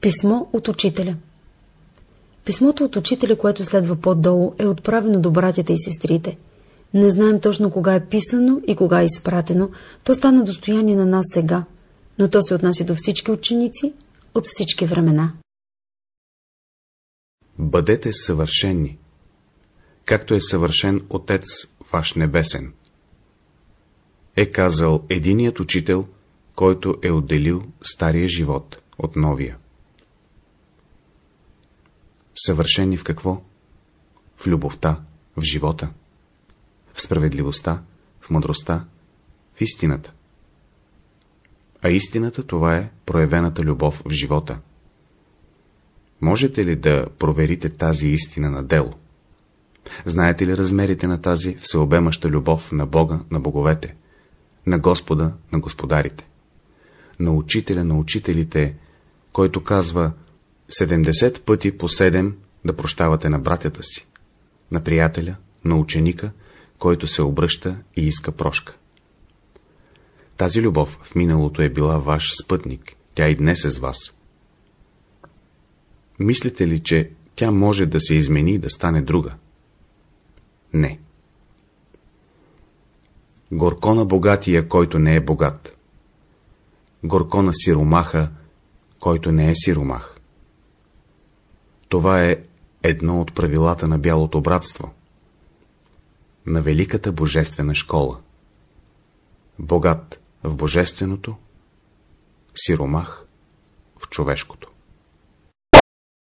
Писмо от учителя Писмото от учителя, което следва по-долу, е отправено до братята и сестрите. Не знаем точно кога е писано и кога е изпратено, то стана достояние на нас сега, но то се отнася до всички ученици от всички времена. Бъдете съвършенни, както е съвършен Отец ваш небесен. Е казал единият учител, който е отделил стария живот от новия. Съвършени в какво? В любовта, в живота, в справедливостта, в мъдростта, в истината. А истината това е проявената любов в живота. Можете ли да проверите тази истина на дело? Знаете ли размерите на тази всеобемаща любов на Бога, на боговете, на Господа, на господарите? На учителя на учителите, който казва 70 пъти по 7 да прощавате на братята си, на приятеля, на ученика, който се обръща и иска прошка. Тази любов в миналото е била ваш спътник, тя и днес е с вас. Мислите ли, че тя може да се измени и да стане друга? Не. Горко на богатия, който не е богат. Горко на сиромаха, който не е сиромах. Това е едно от правилата на бялото братство, на великата божествена школа. Богат в божественото, сиромах в човешкото.